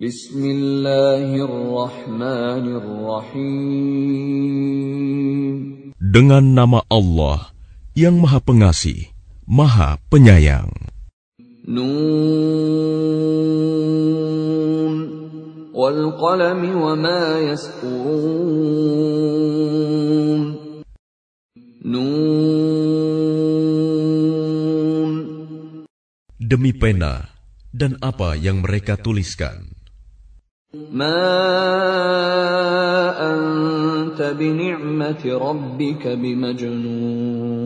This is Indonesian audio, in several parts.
Bismillahirrahmanirrahim. Dengan nama Allah yang Maha Pengasih, Maha Penyayang. Nun wal qalami wa ma yasturun. Nun Demi pena dan apa yang mereka tuliskan. ما أنت بنعمة ربك بمجنون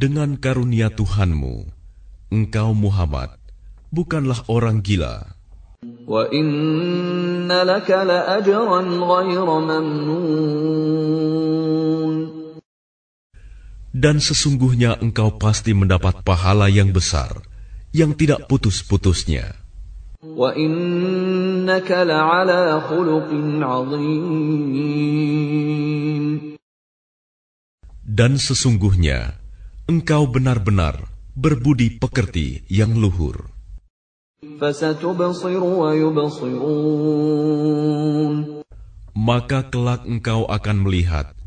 Dengan karunia Tuhanmu, engkau Muhammad bukanlah orang gila. وإن لك لأجرا غير ممنون Dan sesungguhnya engkau pasti mendapat pahala yang besar, yang tidak putus-putusnya. Dan sesungguhnya engkau benar-benar berbudi pekerti yang luhur. Maka kelak engkau akan melihat,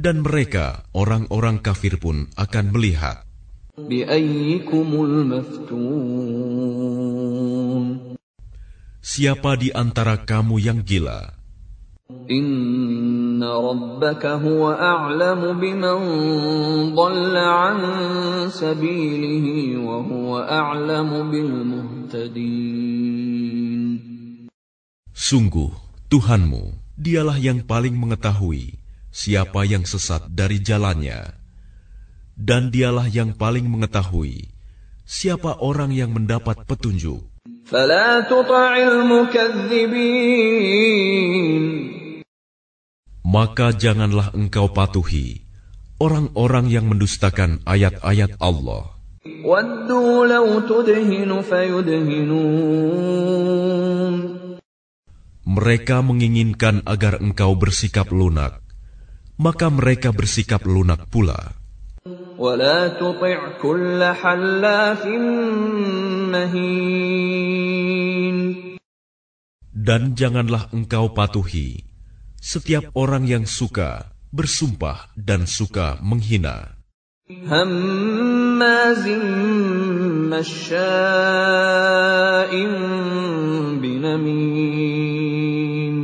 dan mereka, orang-orang kafir pun akan melihat. Siapa di antara kamu yang gila? Inna rabbaka huwa a'lamu biman dhalla bil muhtadin. Sungguh, Tuhanmu, dialah yang paling mengetahui siapa yang sesat dari jalannya. Dan dialah yang paling mengetahui siapa orang yang mendapat petunjuk. Maka janganlah engkau patuhi orang-orang yang mendustakan ayat-ayat Allah. Mereka menginginkan agar engkau bersikap lunak, maka mereka bersikap lunak pula. ولا تطع كل حلاف مهين Dan janganlah engkau patuhi setiap orang yang suka bersumpah dan suka menghina, هماز مشاء بنميم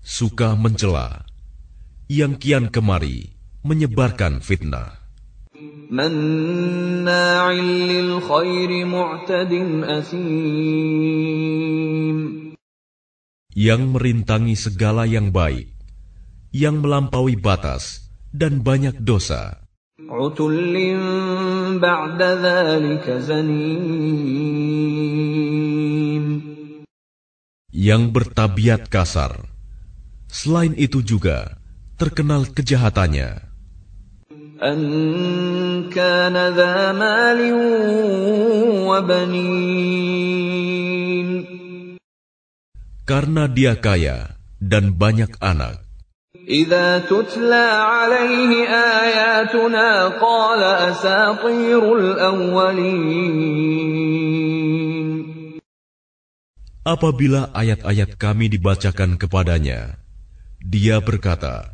suka mencela, yang kian kemari menyebarkan fitnah. Yang merintangi segala yang baik, yang melampaui batas dan banyak dosa. Yang bertabiat kasar. Selain itu juga terkenal kejahatannya. أن كان ذا مال وبنين karena dia kaya dan banyak anak. إذا تتلى عليه آياتنا قال أساطير الأولين Apabila ayat-ayat kami dibacakan kepadanya, dia berkata,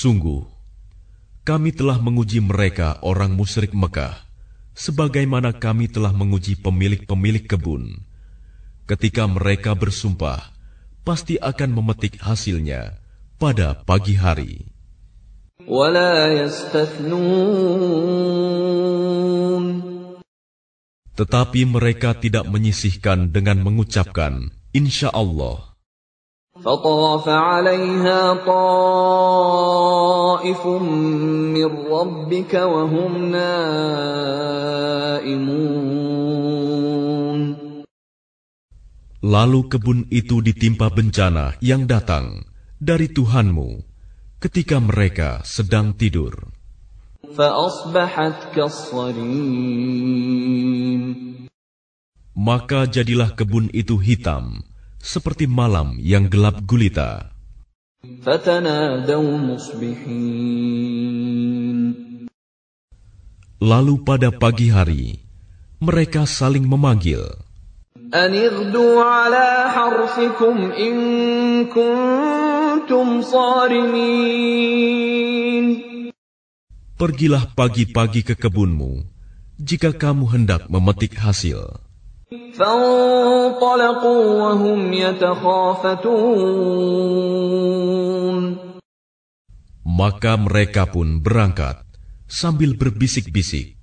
Sungguh, kami telah menguji mereka orang musyrik Mekah, sebagaimana kami telah menguji pemilik-pemilik kebun. Ketika mereka bersumpah, pasti akan memetik hasilnya pada pagi hari. Tetapi mereka tidak menyisihkan dengan mengucapkan, Insya Allah. فطاف عليها طائف من ربك وهم نائمون Lalu kebun itu ditimpa bencana yang datang dari Tuhanmu ketika mereka sedang tidur. فأصبحت كالصريم Maka jadilah kebun itu hitam, seperti malam yang gelap gulita. Lalu pada pagi hari, mereka saling memanggil. Pergilah pagi-pagi ke kebunmu, jika kamu hendak memetik hasil. فانطلقوا وهم يتخافتون Maka mereka pun berangkat sambil berbisik-bisik.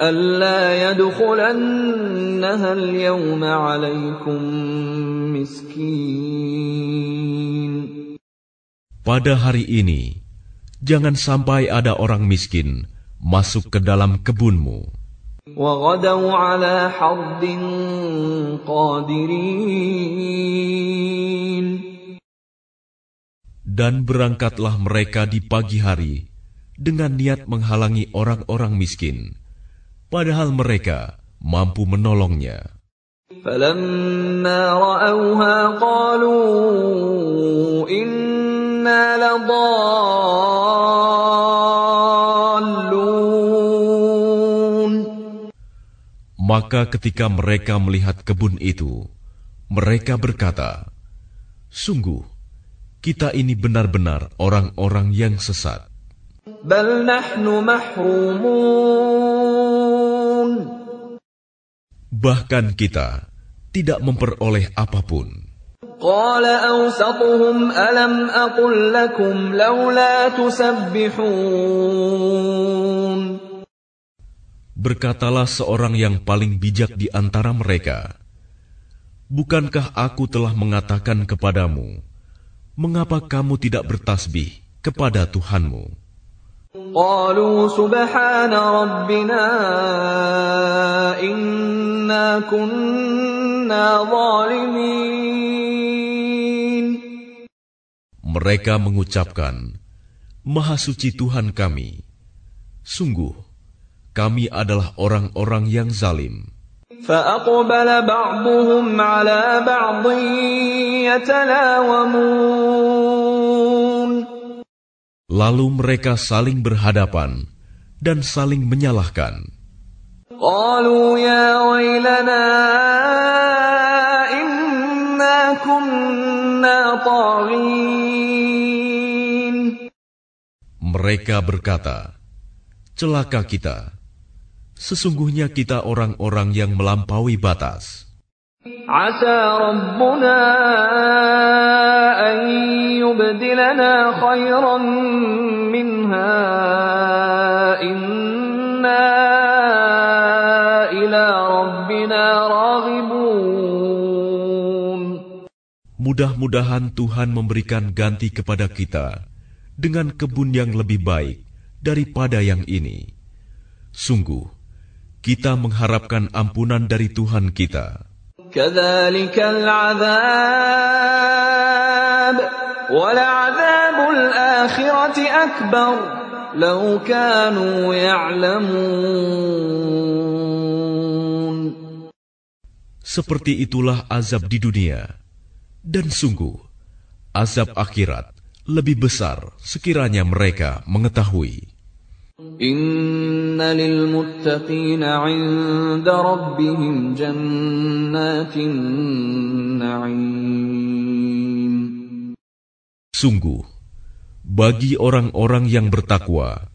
ألا يدخلنها اليوم عليكم مسكين Pada hari ini, jangan sampai ada orang miskin masuk ke dalam kebunmu. وغدوا على حرد قادرين Dan berangkatlah mereka di pagi hari dengan niat menghalangi orang-orang miskin, padahal mereka mampu menolongnya. فلما رأوها قالوا إنا لضالون Maka ketika mereka melihat kebun itu, mereka berkata, Sungguh, kita ini benar-benar orang-orang yang sesat. Bahkan kita tidak memperoleh apa pun. Berkatalah seorang yang paling bijak di antara mereka, "Bukankah aku telah mengatakan kepadamu, mengapa kamu tidak bertasbih kepada Tuhanmu?" قالوا سبحان ربنا إنا كنا ظالمين Mereka mengucapkan, "Maha suci Tuhan kami, sungguh kami adalah orang-orang yang zalim." فأقبل بعضهم على بعض يتلاومون Lalu mereka saling berhadapan dan saling menyalahkan. قالوا يا ويلنا إنا كنا طاغين Mereka berkata, "Celaka kita! Sesungguhnya kita orang-orang yang melampaui batas. Asa Rabbuna an yubdilana khairan minha inna ila Rabbina raghibun. Mudah-mudahan Tuhan memberikan ganti kepada kita dengan kebun yang lebih baik daripada yang ini. Sungguh, kita mengharapkan ampunan dari Tuhan kita. Seperti itulah azab di dunia, dan sungguh azab akhirat lebih besar sekiranya mereka mengetahui. إن للمتقين عند ربهم جنات النعيم Sungguh, bagi orang-orang yang bertakwa,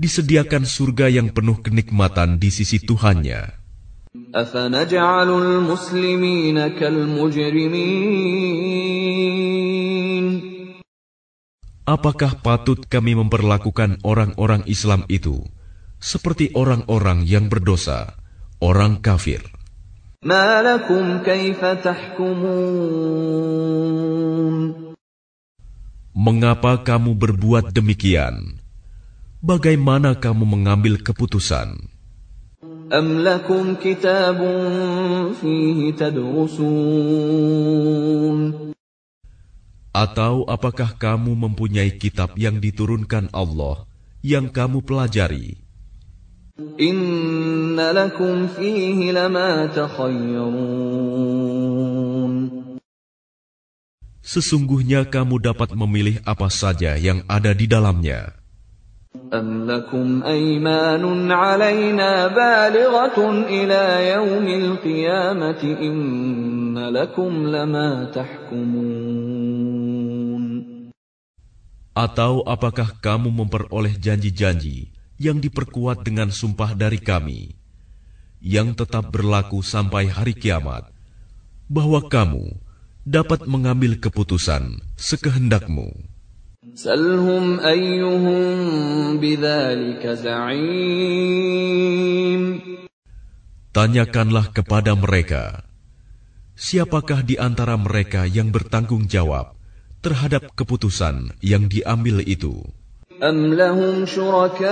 disediakan surga yang penuh kenikmatan di sisi Tuhannya. أفنجعل المسلمين كالمجرمين Apakah patut kami memperlakukan orang-orang Islam itu seperti orang-orang yang berdosa, orang kafir? ما لكم كيف تحكمون Mengapa kamu berbuat demikian? Bagaimana kamu mengambil keputusan? أم لكم كتاب فيه تدرسون Atau apakah kamu mempunyai kitab yang diturunkan Allah yang kamu pelajari? Inna lakum fihi lama takhayyarun. Sesungguhnya kamu dapat memilih apa saja yang ada di dalamnya. Am lakum aymanun alaina balighatun ila yaumil qiyamati inna lakum lama tahkumun. Atau apakah kamu memperoleh janji-janji yang diperkuat dengan sumpah dari kami, yang tetap berlaku sampai hari kiamat, bahwa kamu dapat mengambil keputusan sekehendakmu? Salhum ayyuhum za'im. Tanyakanlah kepada mereka, siapakah di antara mereka yang bertanggung jawab terhadap keputusan yang diambil itu? أم لهم شركاء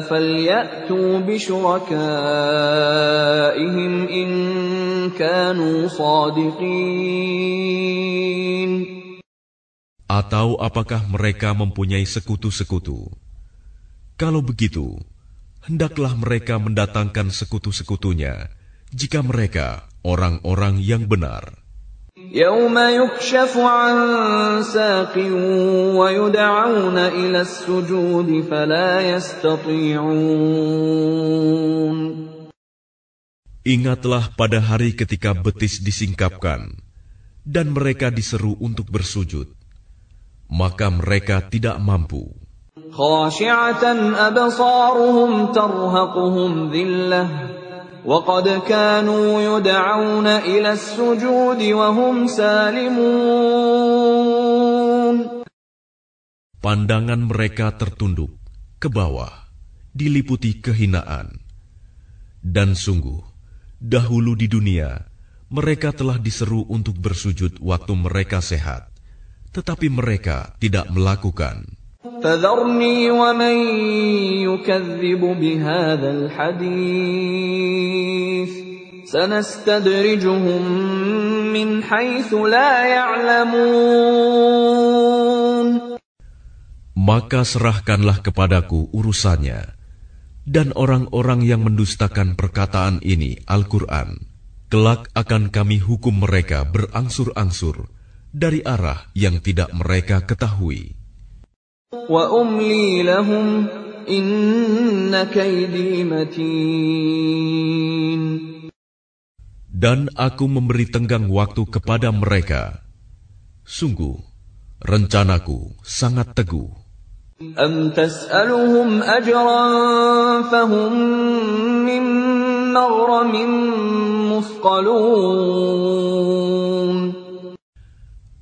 فليأتوا بشركائهم إن كانوا صادقين Atau apakah mereka mempunyai sekutu-sekutu? Kalau begitu, hendaklah mereka mendatangkan sekutu-sekutunya jika mereka orang-orang yang benar. يوم يكشف عن ساق ويدعون إلى السجود فلا يستطيعون Ingatlah pada hari ketika betis disingkapkan dan mereka diseru untuk bersujud, maka mereka tidak mampu. خاشعة أبصارهم ترهقهم ذلة وقد كانوا يدعون إلى السجود وهم سالمون Pandangan mereka tertunduk ke bawah, diliputi kehinaan. Dan sungguh, dahulu di dunia, mereka telah diseru untuk bersujud waktu mereka sehat, tetapi mereka tidak melakukan. فذرني ومن يكذب بهذا الحديث سنستدرجهم من حيث لا يعلمون Maka serahkanlah kepadaku urusannya, dan orang-orang yang mendustakan perkataan ini, Al-Quran, kelak akan kami hukum mereka berangsur-angsur dari arah yang tidak mereka ketahui. وأملي لهم إن كيدي متين Dan aku memberi tenggang waktu kepada mereka. Sungguh, rencanaku sangat teguh. أم تسألهم أجرا فهم من مغرم مثقلون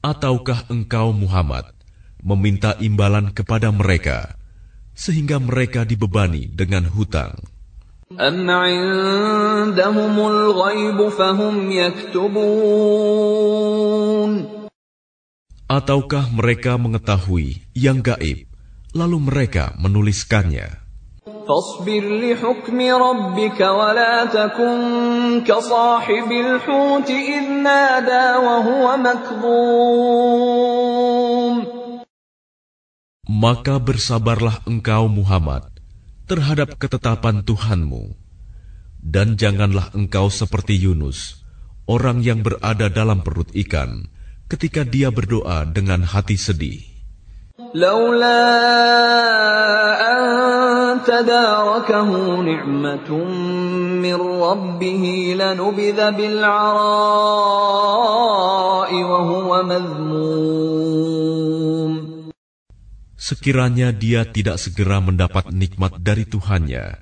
Ataukah engkau Muhammad meminta imbalan kepada mereka, sehingga mereka dibebani dengan hutang? أم عندهم الغيب فهم يكتبون Ataukah mereka mengetahui yang gaib, lalu mereka menuliskannya? فاصبر لحكم ربك ولا تكن كصاحب الحوت إذ نادى وهو مكظوم Maka bersabarlah engkau Muhammad terhadap ketetapan Tuhanmu. Dan janganlah engkau seperti Yunus, orang yang berada dalam perut ikan, ketika dia berdoa dengan hati sedih. لولا أن تداركه نعمة من ربه لنبذ بالعراء وهو مذموم Sekiranya dia tidak segera mendapat nikmat dari Tuhannya,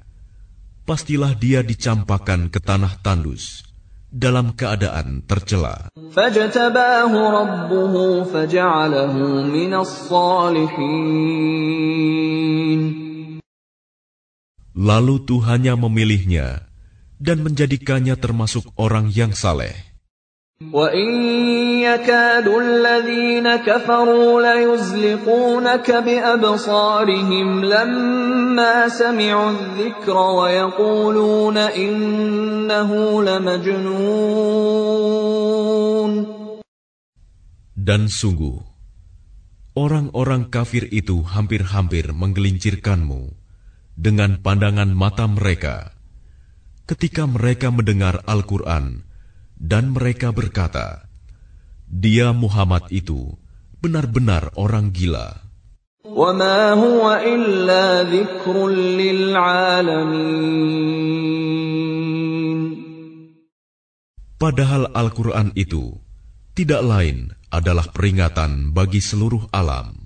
pastilah dia dicampakkan ke tanah tandus dalam keadaan tercela. Lalu Tuhannya memilihnya dan menjadikannya termasuk orang yang saleh. وَإِن يَكَادُ الَّذِينَ كَفَرُوا لَيُزْلِقُونَكَ بِأَبْصَارِهِمْ لَمَّا سَمِعُوا الذِّكْرَ وَيَقُولُونَ إِنَّهُ لَمَجْنُونٌ Dan sungguh, orang-orang kafir itu hampir-hampir menggelincirkanmu dengan pandangan mata mereka ketika mereka mendengar Al-Quran Dan mereka berkata, Dia Muhammad itu benar-benar orang gila. Padahal Al-Quran itu tidak lain adalah peringatan bagi seluruh alam.